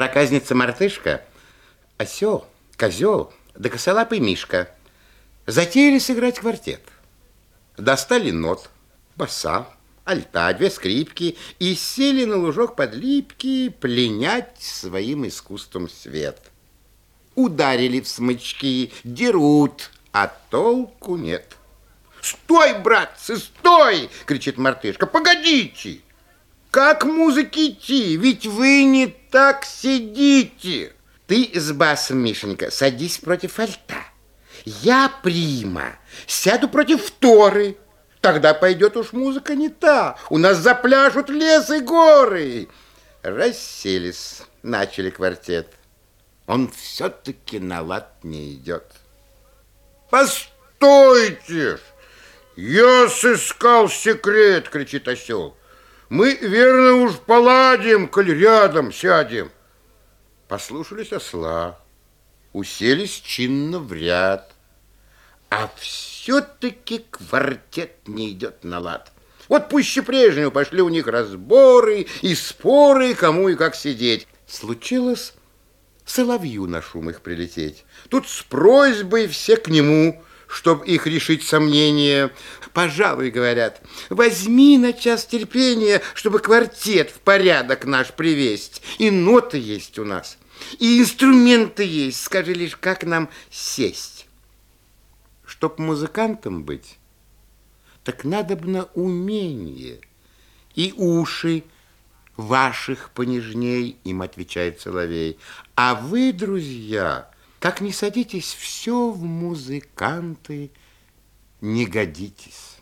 проказница-мартышка, осел, козел, да косолапый мишка затеяли сыграть квартет. Достали нот, баса, альта, две скрипки и сели на лужок под липки пленять своим искусством свет. Ударили в смычки, дерут, а толку нет. «Стой, братцы, стой!» — кричит мартышка. «Погодите! Как музыке идти? Ведь вы не так сидите!» Ты с басом, Мишенька, садись против альта. Я, прима, сяду против Торы. Тогда пойдет уж музыка не та. У нас запляшут лес и горы. Расселись, начали квартет. Он все-таки на лад не идет. Постойте! Я сыскал секрет, кричит осел. Мы, верно, уж поладим, коль рядом сядем. Послушались осла, уселись чинно в ряд. А все-таки квартет не идет на лад. Вот пуще прежнего пошли у них разборы и споры, кому и как сидеть. Случилось соловью на шум их прилететь. Тут с просьбой все к нему, чтоб их решить сомнения. Пожалуй, говорят, возьми на час терпения, чтобы квартет в порядок наш привесть. И ноты есть у нас, и инструменты есть. Скажи лишь, как нам сесть. Чтоб музыкантом быть, так надо бы на умение. И уши ваших понежней, им отвечает Соловей. А вы, друзья, как не садитесь, все в музыканты не годитесь.